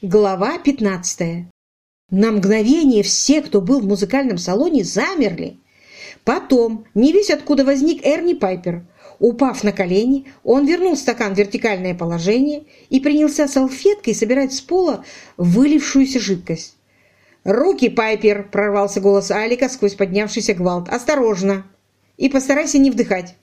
Глава 15. На мгновение все, кто был в музыкальном салоне, замерли. Потом, не весь откуда возник Эрни Пайпер. Упав на колени, он вернул стакан в вертикальное положение и принялся салфеткой собирать с пола вылившуюся жидкость. «Руки, Пайпер!» – прорвался голос Алика сквозь поднявшийся гвалт. «Осторожно! И постарайся не вдыхать!»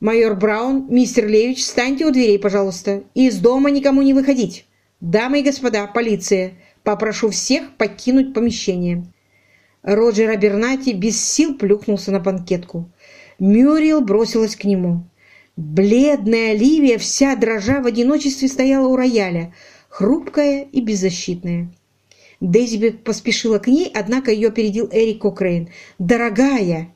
«Майор Браун, мистер Левич, встаньте у дверей, пожалуйста, и из дома никому не выходить!» «Дамы и господа, полиция! Попрошу всех покинуть помещение!» Роджер Абернати без сил плюхнулся на банкетку. Мюрриел бросилась к нему. Бледная Оливия, вся дрожа в одиночестве, стояла у рояля, хрупкая и беззащитная. Дейзи поспешила к ней, однако ее опередил Эрик Кокрейн. «Дорогая!»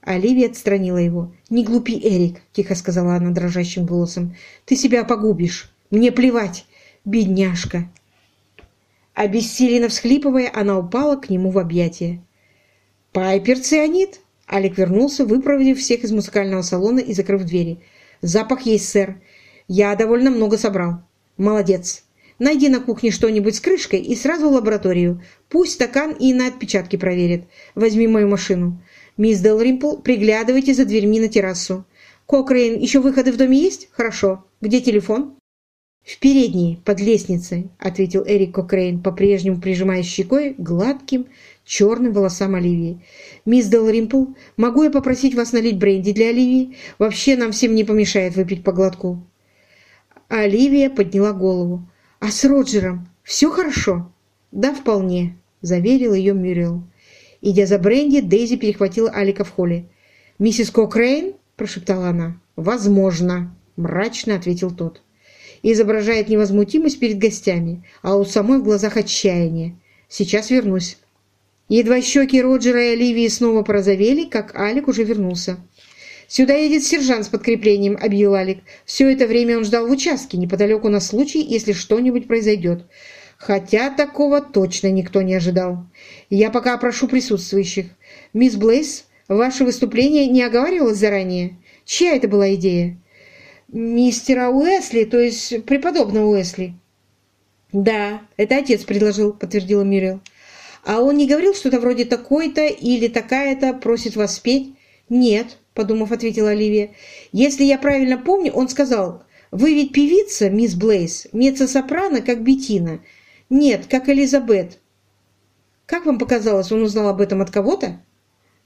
Оливия отстранила его. «Не глупи, Эрик», — тихо сказала она дрожащим голосом. «Ты себя погубишь. Мне плевать. Бедняжка!» Обессиленно всхлипывая, она упала к нему в объятия. «Пайпер цианид?» Алик вернулся, выпроводив всех из музыкального салона и закрыв двери. «Запах есть, сэр. Я довольно много собрал. Молодец. Найди на кухне что-нибудь с крышкой и сразу в лабораторию. Пусть стакан и на отпечатки проверит. Возьми мою машину. Мисс Делримпл, приглядывайте за дверьми на террасу. Кокрейн, еще выходы в доме есть? Хорошо. Где телефон?» «В передней, под лестницей», — ответил Эрик Кокрейн, по-прежнему прижимаясь щекой к гладким черным волосам Оливии. «Мисс Делримпл, могу я попросить вас налить бренди для Оливии? Вообще нам всем не помешает выпить по глотку». Оливия подняла голову. «А с Роджером все хорошо?» «Да, вполне», — заверил ее Мюриэл. Идя за бренди, Дейзи перехватила Алика в холле. «Миссис Кокрейн?» – прошептала она. «Возможно», – мрачно ответил тот изображает невозмутимость перед гостями, а у самой в глазах отчаяние. «Сейчас вернусь». Едва щеки Роджера и Оливии снова порозовели, как Алик уже вернулся. «Сюда едет сержант с подкреплением», — объявил Алик. Все это время он ждал в участке, неподалеку на случай, если что-нибудь произойдет. Хотя такого точно никто не ожидал. Я пока опрошу присутствующих. Мисс Блейс, ваше выступление не оговаривалось заранее? Чья это была идея? Мистера Уэсли, то есть преподобного Уэсли. «Да, это отец предложил», — подтвердила Мюррел. «А он не говорил что-то вроде такой-то или такая-то просит вас спеть?» «Нет», — подумав, ответила Оливия. «Если я правильно помню, он сказал, вы ведь певица, мисс Блейз, меццо-сопрано, как Беттина. Нет, как Элизабет». «Как вам показалось, он узнал об этом от кого-то?»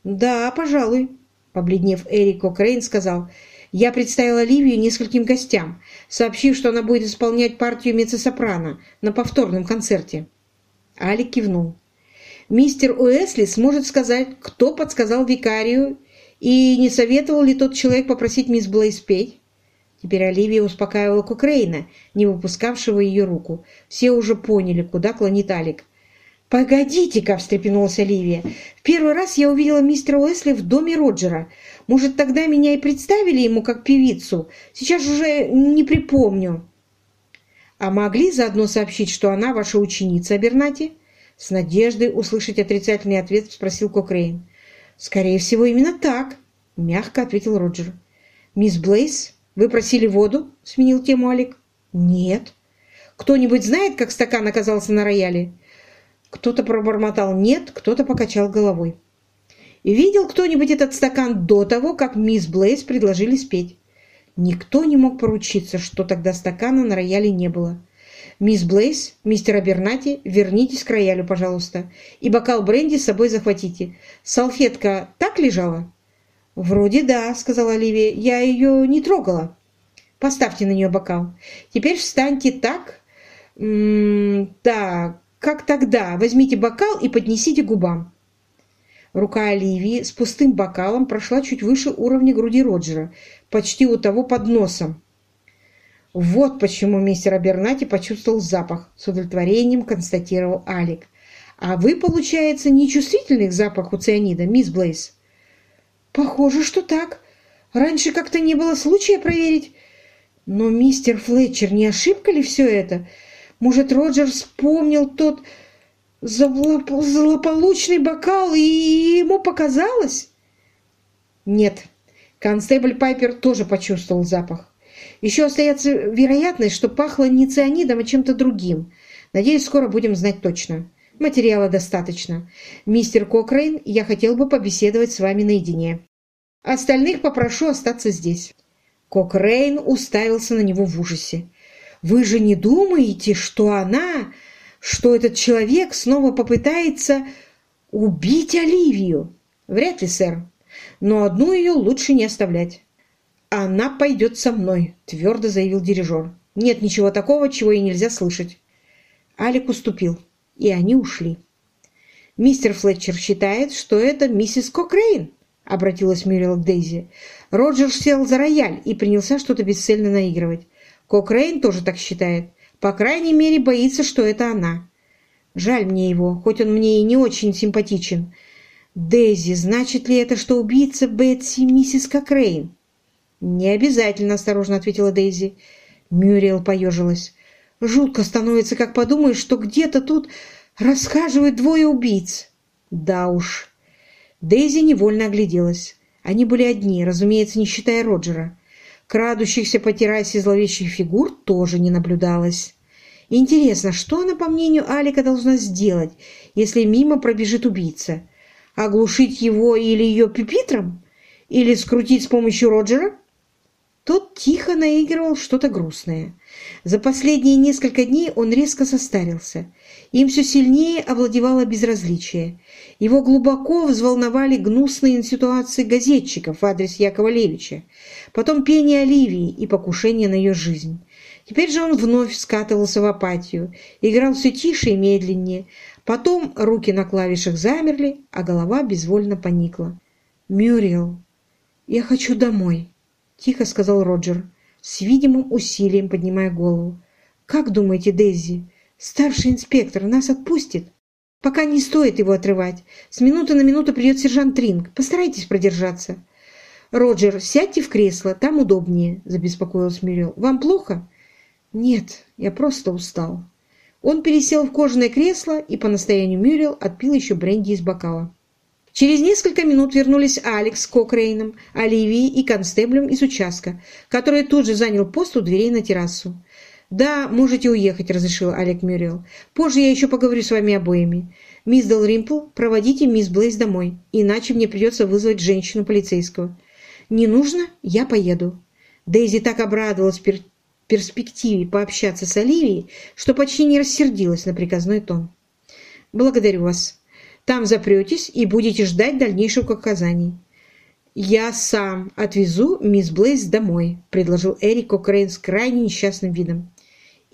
«Да, пожалуй», — побледнев Эрик Кокрейн сказал. Я представила Ливию нескольким гостям, сообщив, что она будет исполнять партию меццо-сопрано на повторном концерте. Алик кивнул. Мистер Уэсли сможет сказать, кто подсказал викарию и не советовал ли тот человек попросить мисс Блейз петь. Теперь Оливия успокаивала Кукрейна, не выпускавшего ее руку. Все уже поняли, куда клонит Алик. «Погодите-ка!» – встрепенулась Оливия. «В первый раз я увидела мистера Уэсли в доме Роджера. Может, тогда меня и представили ему как певицу? Сейчас уже не припомню». «А могли заодно сообщить, что она ваша ученица, Абернати?» С надеждой услышать отрицательный ответ спросил Кокрейн. «Скорее всего, именно так», – мягко ответил Роджер. «Мисс Блейс, вы просили воду?» – сменил тему Алик. «Нет». «Кто-нибудь знает, как стакан оказался на рояле?» Кто-то пробормотал «нет», кто-то покачал головой. Видел кто-нибудь этот стакан до того, как мисс Блейз предложили спеть? Никто не мог поручиться, что тогда стакана на рояле не было. «Мисс Блейз, мистер Абернати, вернитесь к роялю, пожалуйста, и бокал бренди с собой захватите. Салфетка так лежала?» «Вроде да», — сказала Оливия, — «я ее не трогала». «Поставьте на нее бокал. Теперь встаньте так. М так, как тогда, возьмите бокал и поднесите губам. Рука Оливии с пустым бокалом прошла чуть выше уровня груди Роджера, почти у того под носом. Вот почему мистер Абернати почувствовал запах, с удовлетворением констатировал Алик. А вы, получается, нечувствительны к запаху цианида, мисс Блейс? Похоже, что так. Раньше как-то не было случая проверить. Но, мистер Флетчер, не ошибка ли все это? Может, Роджер вспомнил тот злополучный бокал, и ему показалось? Нет, констебль Пайпер тоже почувствовал запах. Еще остается вероятность, что пахло не цианидом, а чем-то другим. Надеюсь, скоро будем знать точно. Материала достаточно. Мистер Кокрейн, я хотел бы побеседовать с вами наедине. Остальных попрошу остаться здесь». Кокрейн уставился на него в ужасе. «Вы же не думаете, что она, что этот человек снова попытается убить Оливию?» «Вряд ли, сэр. Но одну ее лучше не оставлять». «Она пойдет со мной», — твердо заявил дирижер. «Нет ничего такого, чего ей нельзя слышать». Алик уступил, и они ушли. «Мистер Флетчер считает, что это миссис Кокрейн», — обратилась Мюриэл к Дейзи. Роджер сел за рояль и принялся что-то бесцельно наигрывать. Кокрейн тоже так считает. По крайней мере, боится, что это она. Жаль мне его, хоть он мне и не очень симпатичен. Дейзи, значит ли это, что убийца Бетси миссис Кокрейн? «Не обязательно», — осторожно ответила Дейзи. Мюрриел поежилась. «Жутко становится, как подумаешь, что где-то тут расхаживают двое убийц». «Да уж». Дейзи невольно огляделась. Они были одни, разумеется, не считая Роджера. Крадущихся по террасе зловещих фигур тоже не наблюдалось. Интересно, что она, по мнению Алика, должна сделать, если мимо пробежит убийца? Оглушить его или ее пипитром? Или скрутить с помощью Роджера? Тот тихо наигрывал что-то грустное. За последние несколько дней он резко состарился. Им все сильнее овладевало безразличие. Его глубоко взволновали гнусные ситуации газетчиков в адрес Якова Левича, потом пение Оливии и покушение на ее жизнь. Теперь же он вновь скатывался в апатию, играл все тише и медленнее. Потом руки на клавишах замерли, а голова безвольно поникла. «Мюрриел, я хочу домой». — тихо сказал Роджер, с видимым усилием поднимая голову. «Как думаете, Дейзи, старший инспектор нас отпустит? Пока не стоит его отрывать. С минуты на минуту придет сержант Тринг. Постарайтесь продержаться». «Роджер, сядьте в кресло, там удобнее», — забеспокоилась Мюррел. «Вам плохо?» «Нет, я просто устал». Он пересел в кожаное кресло и по настоянию Мюррел отпил еще бренди из бокала. Через несколько минут вернулись Алекс с Кокрейном, Оливией и констеблем из участка, который тут же занял пост у дверей на террасу. «Да, можете уехать», — разрешил Алек Мюрриел. «Позже я еще поговорю с вами обоими. Мисс Делримпл, проводите мисс Блейз домой, иначе мне придется вызвать женщину полицейского». «Не нужно? Я поеду». Дейзи так обрадовалась пер перспективе пообщаться с Оливией, что почти не рассердилась на приказной тон. «Благодарю вас», там запретесь и будете ждать дальнейших указаний. «Я сам отвезу мисс Блейз домой», — предложил Эрик Кокрейн с крайне несчастным видом.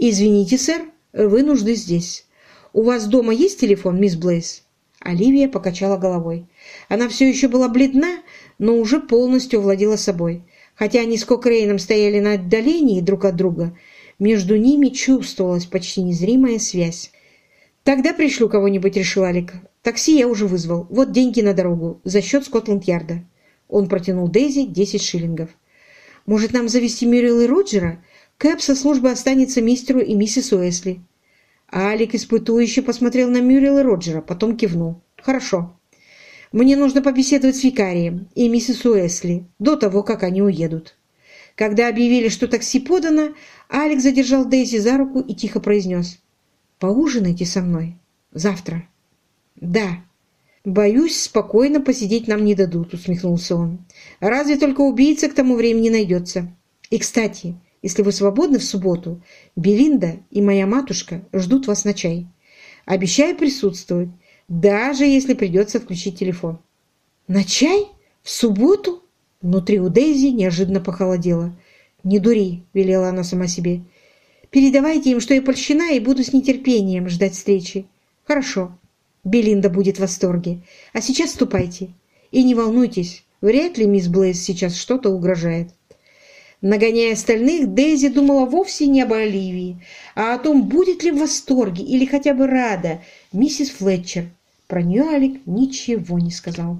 «Извините, сэр, вы нужны здесь. У вас дома есть телефон, мисс Блейз?» Оливия покачала головой. Она все еще была бледна, но уже полностью владела собой. Хотя они с Кокрейном стояли на отдалении друг от друга, между ними чувствовалась почти незримая связь. «Тогда пришлю кого-нибудь», — решил Алик. «Такси я уже вызвал. Вот деньги на дорогу. За счет Скотланд-Ярда». Он протянул Дейзи 10 шиллингов. «Может, нам завести Мюррел и Роджера? Кэп со службы останется мистеру и миссис Уэсли». Алик испытующе посмотрел на Мюррел и Роджера, потом кивнул. «Хорошо. Мне нужно побеседовать с викарием и миссис Уэсли до того, как они уедут». Когда объявили, что такси подано, Алик задержал Дейзи за руку и тихо произнес. «Поужинайте со мной. Завтра». «Да». «Боюсь, спокойно посидеть нам не дадут», — усмехнулся он. «Разве только убийца к тому времени найдется. И, кстати, если вы свободны в субботу, Белинда и моя матушка ждут вас на чай. Обещаю присутствовать, даже если придется отключить телефон». «На чай? В субботу?» Внутри у Дейзи неожиданно похолодело. «Не дури», — велела она сама себе. «Передавайте им, что я польщена и буду с нетерпением ждать встречи». «Хорошо». Белинда будет в восторге. А сейчас ступайте. И не волнуйтесь, вряд ли мисс Блейз сейчас что-то угрожает. Нагоняя остальных, Дейзи думала вовсе не об Оливии, а о том, будет ли в восторге или хотя бы рада миссис Флетчер. Про нее Алик ничего не сказал.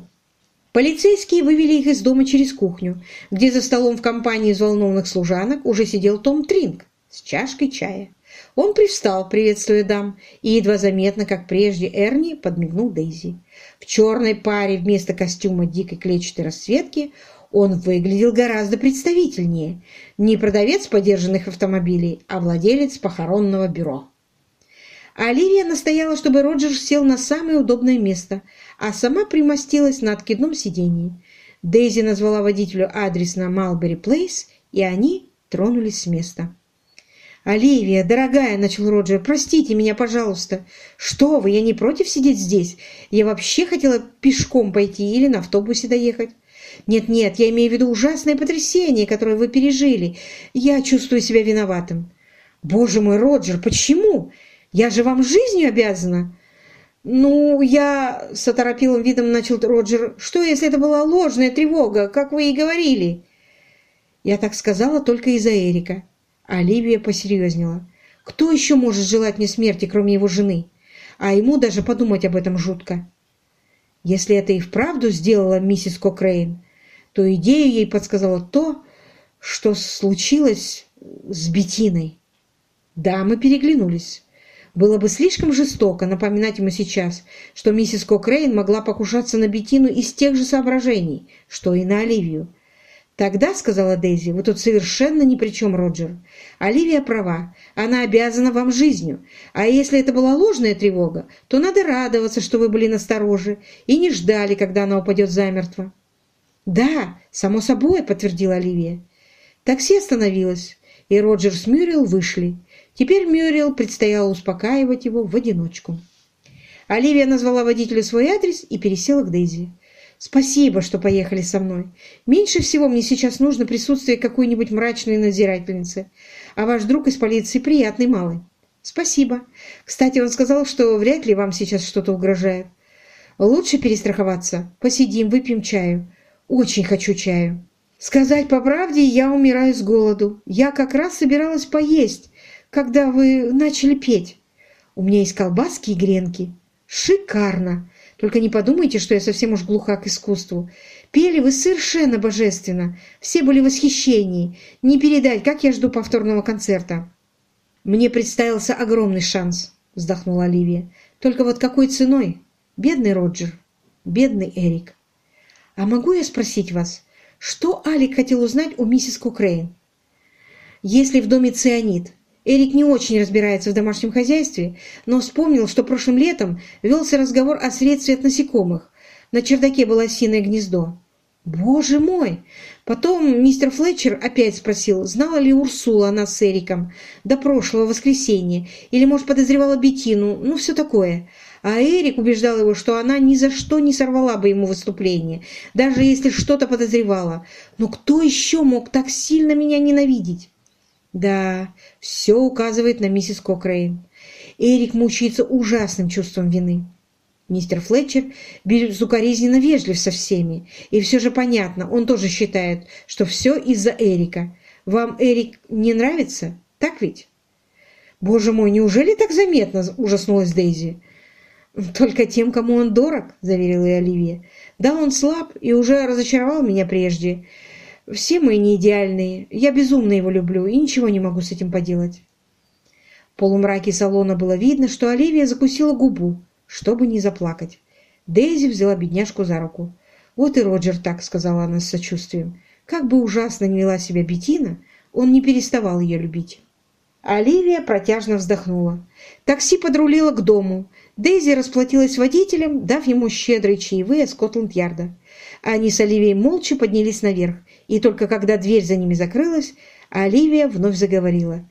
Полицейские вывели их из дома через кухню, где за столом в компании взволнованных служанок уже сидел Том Тринг с чашкой чая. Он привстал, приветствуя дам, и едва заметно, как прежде, Эрни подмигнул Дейзи. В черной паре вместо костюма дикой клетчатой расцветки он выглядел гораздо представительнее. Не продавец подержанных автомобилей, а владелец похоронного бюро. Оливия настояла, чтобы Роджер сел на самое удобное место, а сама примостилась на откидном сидении. Дейзи назвала водителю адрес на Малбери Плейс, и они тронулись с места. «Оливия, дорогая», — начал Роджер, — «простите меня, пожалуйста». «Что вы, я не против сидеть здесь. Я вообще хотела пешком пойти или на автобусе доехать». «Нет-нет, я имею в виду ужасное потрясение, которое вы пережили. Я чувствую себя виноватым». «Боже мой, Роджер, почему? Я же вам жизнью обязана». «Ну, я...» — с оторопилым видом начал Роджер. «Что, если это была ложная тревога, как вы и говорили?» Я так сказала только из-за Эрика. Оливия посерьезнела. «Кто еще может желать мне смерти, кроме его жены? А ему даже подумать об этом жутко». Если это и вправду сделала миссис Кокрейн, то идею ей подсказало то, что случилось с Бетиной. Да, мы переглянулись. Было бы слишком жестоко напоминать ему сейчас, что миссис Кокрейн могла покушаться на Бетину из тех же соображений, что и на Оливию. «Тогда, — сказала Дейзи, — вы тут совершенно ни при чем, Роджер. Оливия права, она обязана вам жизнью. А если это была ложная тревога, то надо радоваться, что вы были настороже и не ждали, когда она упадет замертво». «Да, само собой», — подтвердила Оливия. Такси остановилось, и Роджер с Мюрриел вышли. Теперь Мюрриел предстояло успокаивать его в одиночку. Оливия назвала водителю свой адрес и пересела к Дейзи. «Спасибо, что поехали со мной. Меньше всего мне сейчас нужно присутствие какой-нибудь мрачной надзирательницы. А ваш друг из полиции приятный малый». «Спасибо. Кстати, он сказал, что вряд ли вам сейчас что-то угрожает. Лучше перестраховаться. Посидим, выпьем чаю. Очень хочу чаю». «Сказать по правде, я умираю с голоду. Я как раз собиралась поесть, когда вы начали петь. У меня есть колбаски и гренки. Шикарно! Только не подумайте, что я совсем уж глуха к искусству. Пели вы совершенно божественно. Все были в восхищении. Не передать, как я жду повторного концерта. Мне представился огромный шанс, вздохнула Оливия. Только вот какой ценой? Бедный Роджер. Бедный Эрик. А могу я спросить вас, что Алик хотел узнать у миссис Кукрейн? Если в доме цианид, Эрик не очень разбирается в домашнем хозяйстве, но вспомнил, что прошлым летом велся разговор о средстве от насекомых. На чердаке было осиное гнездо. «Боже мой!» Потом мистер Флетчер опять спросил, знала ли Урсула она с Эриком до прошлого воскресенья, или, может, подозревала Бетину, ну, все такое. А Эрик убеждал его, что она ни за что не сорвала бы ему выступление, даже если что-то подозревала. Но кто еще мог так сильно меня ненавидеть? Да, все указывает на миссис Кокрейн. Эрик мучается ужасным чувством вины. Мистер Флетчер безукоризненно вежлив со всеми, и все же понятно, он тоже считает, что все из-за Эрика. Вам Эрик не нравится, так ведь? Боже мой, неужели так заметно, ужаснулась Дейзи. Только тем, кому он дорог, заверила и Оливия. Да, он слаб и уже разочаровал меня прежде. Все мы не идеальные. Я безумно его люблю и ничего не могу с этим поделать. В полумраке салона было видно, что Оливия закусила губу, чтобы не заплакать. Дейзи взяла бедняжку за руку. «Вот и Роджер так», — сказала она с сочувствием. Как бы ужасно не вела себя Бетина, он не переставал ее любить. Оливия протяжно вздохнула. Такси подрулило к дому. Дейзи расплатилась водителем, дав ему щедрые чаевые Скотланд-Ярда. Они с Оливией молча поднялись наверх, и только когда дверь за ними закрылась, Оливия вновь заговорила.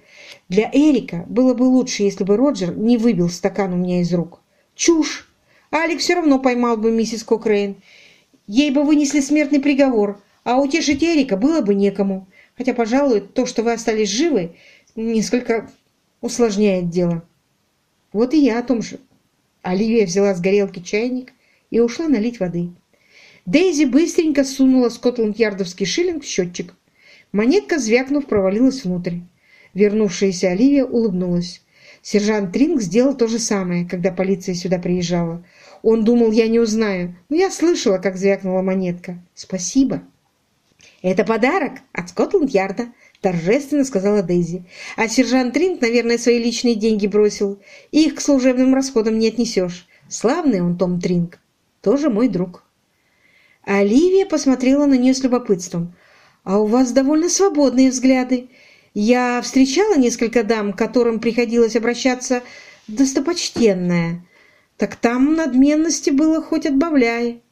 «Для Эрика было бы лучше, если бы Роджер не выбил стакан у меня из рук. Чушь! Алик все равно поймал бы миссис Кокрейн. Ей бы вынесли смертный приговор, а утешить Эрика было бы некому. Хотя, пожалуй, то, что вы остались живы, несколько усложняет дело. Вот и я о том же. Оливия взяла с горелки чайник и ушла налить воды. Дейзи быстренько сунула скотланд-ярдовский шиллинг в счетчик. Монетка, звякнув, провалилась внутрь. Вернувшаяся Оливия улыбнулась. Сержант Тринг сделал то же самое, когда полиция сюда приезжала. Он думал, я не узнаю, но я слышала, как звякнула монетка. Спасибо. Это подарок от Скотланд-Ярда, торжественно сказала Дейзи. А сержант Тринг, наверное, свои личные деньги бросил. Их к служебным расходам не отнесешь. Славный он Том Тринг. Тоже мой друг. Оливия посмотрела на нее с любопытством. «А у вас довольно свободные взгляды. Я встречала несколько дам, к которым приходилось обращаться достопочтенная, так там надменности было хоть отбавляй.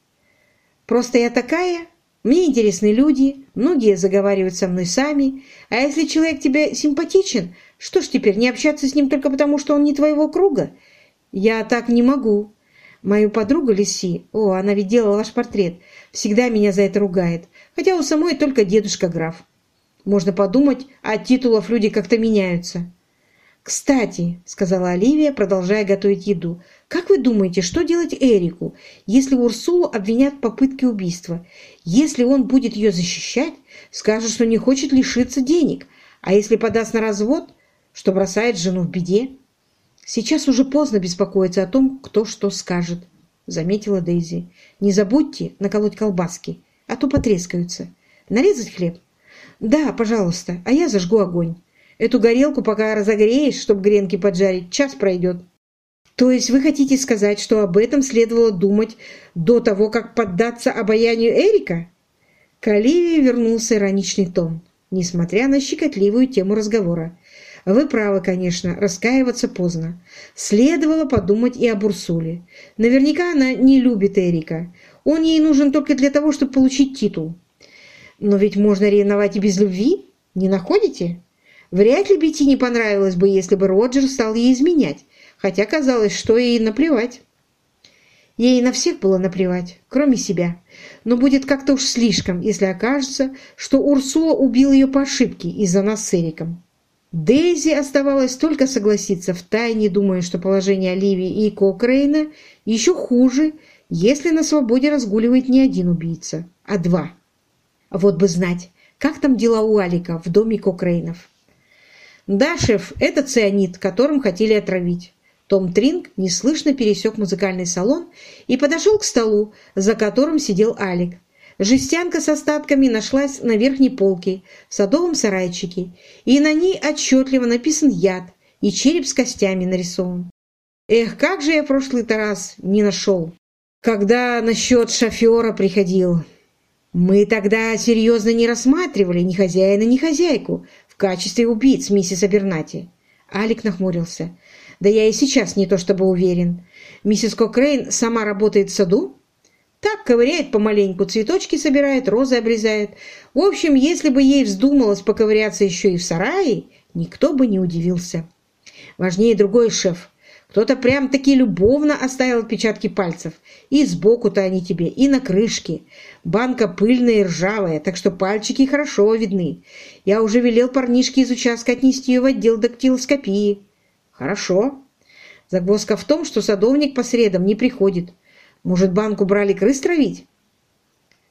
Просто я такая, мне интересны люди, многие заговаривают со мной сами, а если человек тебе симпатичен, что ж теперь, не общаться с ним только потому, что он не твоего круга? Я так не могу. Мою подругу Лиси, о, она ведь делала ваш портрет, всегда меня за это ругает, хотя у самой только дедушка граф. Можно подумать, от титулов люди как-то меняются. «Кстати», — сказала Оливия, продолжая готовить еду, «как вы думаете, что делать Эрику, если Урсулу обвинят в попытке убийства? Если он будет ее защищать, скажет, что не хочет лишиться денег, а если подаст на развод, что бросает жену в беде?» «Сейчас уже поздно беспокоиться о том, кто что скажет», — заметила Дейзи. «Не забудьте наколоть колбаски, а то потрескаются. Нарезать хлеб?» «Да, пожалуйста, а я зажгу огонь». Эту горелку пока разогреешь, чтобы гренки поджарить, час пройдет. То есть вы хотите сказать, что об этом следовало думать до того, как поддаться обаянию Эрика? К Оливии вернулся ироничный тон, несмотря на щекотливую тему разговора. Вы правы, конечно, раскаиваться поздно. Следовало подумать и об Урсуле. Наверняка она не любит Эрика. Он ей нужен только для того, чтобы получить титул. Но ведь можно ревновать и без любви, не находите? Вряд ли Бетти не понравилось бы, если бы Роджер стал ей изменять, хотя казалось, что ей наплевать. Ей на всех было наплевать, кроме себя. Но будет как-то уж слишком, если окажется, что Урсула убил ее по ошибке из-за нас с Эриком. Дейзи оставалось только согласиться, втайне думая, что положение Оливии и Кокрейна еще хуже, если на свободе разгуливает не один убийца, а два. Вот бы знать, как там дела у Алика в доме Кокрейнов. «Да, шеф, это цианид, которым хотели отравить». Том Тринг неслышно пересек музыкальный салон и подошел к столу, за которым сидел Алик. Жестянка с остатками нашлась на верхней полке в садовом сарайчике, и на ней отчетливо написан яд, и череп с костями нарисован. Эх, как же я прошлый-то раз не нашел, когда насчет шофера приходил. Мы тогда серьезно не рассматривали ни хозяина, ни хозяйку, в качестве убийц, миссис Абернати. Алик нахмурился. Да я и сейчас не то чтобы уверен. Миссис Кокрейн сама работает в саду? Так, ковыряет помаленьку, цветочки собирает, розы обрезает. В общем, если бы ей вздумалось поковыряться еще и в сарае, никто бы не удивился. Важнее другой шеф. Кто-то прям-таки любовно оставил отпечатки пальцев. И сбоку-то они тебе, и на крышке. Банка пыльная и ржавая, так что пальчики хорошо видны. Я уже велел парнишке из участка отнести ее в отдел дактилоскопии. Хорошо. Загвоздка в том, что садовник по средам не приходит. Может, банку брали крыс травить?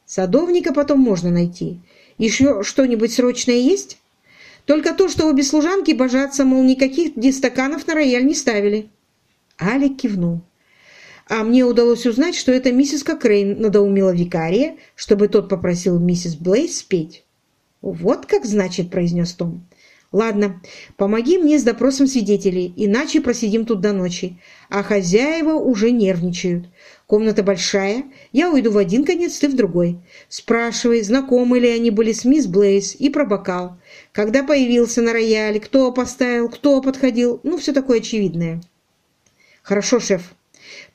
Садовника потом можно найти. Еще что-нибудь срочное есть? Только то, что обе служанки божатся, мол, никаких дистаканов на рояль не ставили. Алик кивнул. А мне удалось узнать, что это миссис Кокрейн надоумила викария, чтобы тот попросил миссис Блейс спеть. «Вот как значит», — произнес Том. «Ладно, помоги мне с допросом свидетелей, иначе просидим тут до ночи. А хозяева уже нервничают. Комната большая, я уйду в один конец, ты в другой. Спрашивай, знакомы ли они были с мисс Блейс и про бокал. Когда появился на рояле, кто поставил, кто подходил, ну, все такое очевидное». «Хорошо, шеф»,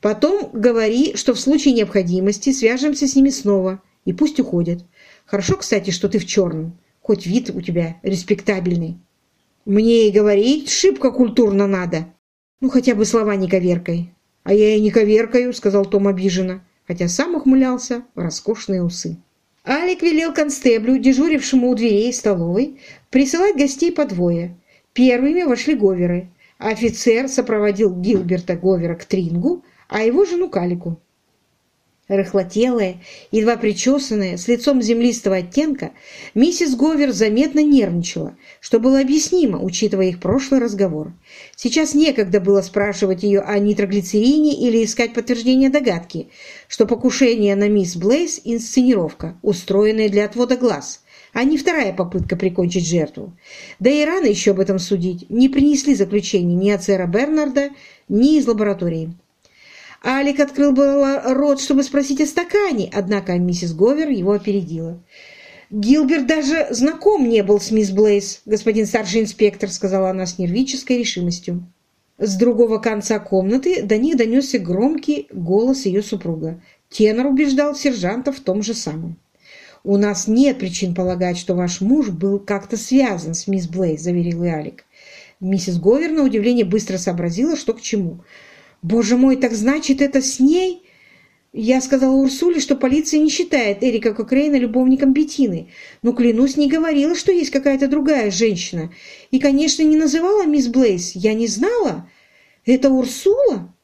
Потом говори, что в случае необходимости свяжемся с ними снова, и пусть уходят. Хорошо, кстати, что ты в черном, хоть вид у тебя респектабельный. Мне и говорить шибко культурно надо. Ну, хотя бы слова не коверкой. А я и не коверкаю, сказал Том обиженно, хотя сам ухмылялся в роскошные усы. Алик велел констеблю, дежурившему у дверей столовой, присылать гостей по двое. Первыми вошли Говеры. Офицер сопроводил Гилберта Говера к Трингу, а его жену Калику. Рыхлотелая, едва причесанная, с лицом землистого оттенка, миссис Говер заметно нервничала, что было объяснимо, учитывая их прошлый разговор. Сейчас некогда было спрашивать ее о нитроглицерине или искать подтверждение догадки, что покушение на мисс Блейз – инсценировка, устроенная для отвода глаз, а не вторая попытка прикончить жертву. Да и рано еще об этом судить. Не принесли заключения ни от сэра Бернарда, ни из лаборатории. Алик открыл было рот, чтобы спросить о стакане, однако миссис Говер его опередила. «Гилберт даже знаком не был с мисс Блейз, господин старший инспектор», сказала она с нервической решимостью. С другого конца комнаты до них донесся громкий голос ее супруга. Тенор убеждал сержанта в том же самом. «У нас нет причин полагать, что ваш муж был как-то связан с мисс Блейз», – заверил и Алик. Миссис Говер на удивление быстро сообразила, что к чему. «Боже мой, так значит, это с ней?» Я сказала Урсуле, что полиция не считает Эрика Кокрейна любовником Бетины, но, клянусь, не говорила, что есть какая-то другая женщина. И, конечно, не называла мисс Блейз. Я не знала. Это Урсула?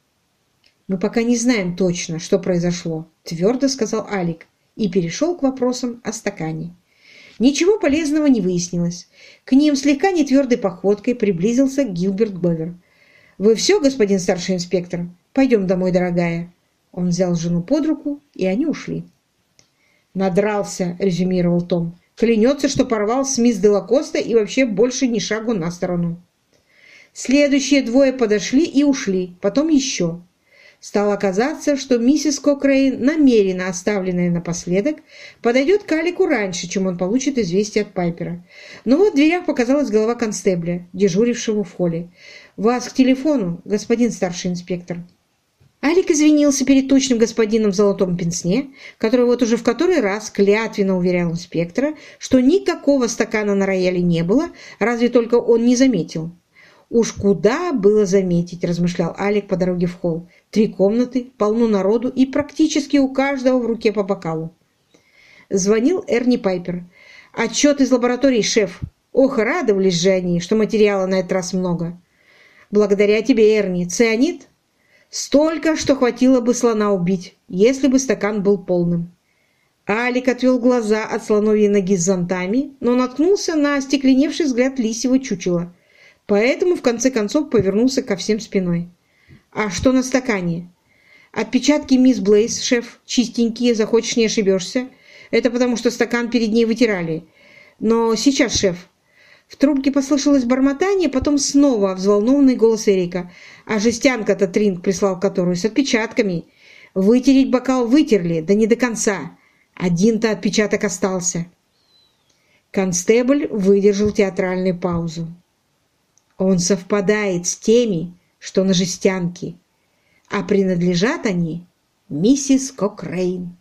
Мы пока не знаем точно, что произошло, твердо сказал Алик и перешел к вопросам о стакане. Ничего полезного не выяснилось. К ним слегка нетвердой походкой приблизился Гилберт Говер. «Вы все, господин старший инспектор? Пойдем домой, дорогая». Он взял жену под руку, и они ушли. «Надрался», — резюмировал Том. «Клянется, что порвал с мисс Делакоста и вообще больше ни шагу на сторону». Следующие двое подошли и ушли, потом еще. Стало казаться, что миссис Кокрейн, намеренно оставленная напоследок, подойдет к Алику раньше, чем он получит известие от Пайпера. Но вот в дверях показалась голова констебля, дежурившего в холле. «Вас к телефону, господин старший инспектор». Алик извинился перед точным господином в золотом пенсне, который вот уже в который раз клятвенно уверял инспектора, что никакого стакана на рояле не было, разве только он не заметил. «Уж куда было заметить», – размышлял Алик по дороге в холл. «Три комнаты, полно народу и практически у каждого в руке по бокалу». Звонил Эрни Пайпер. «Отчет из лаборатории, шеф. Ох, радовались же они, что материала на этот раз много». «Благодаря тебе, Эрни. Цианид?» Столько, что хватило бы слона убить, если бы стакан был полным. Алик отвел глаза от слоновьей ноги с зонтами, но наткнулся на остекленевший взгляд лисьего чучела, поэтому в конце концов повернулся ко всем спиной. «А что на стакане?» «Отпечатки мисс Блейз, шеф, чистенькие, захочешь, не ошибешься. Это потому, что стакан перед ней вытирали. Но сейчас, шеф, в трубке послышалось бормотание, потом снова взволнованный голос Эрика. «А жестянка-то Тринг прислал которую с отпечатками. Вытереть бокал вытерли, да не до конца. Один-то отпечаток остался». Констебль выдержал театральную паузу. «Он совпадает с теми, что на жестянке, а принадлежат они миссис Кокрейн».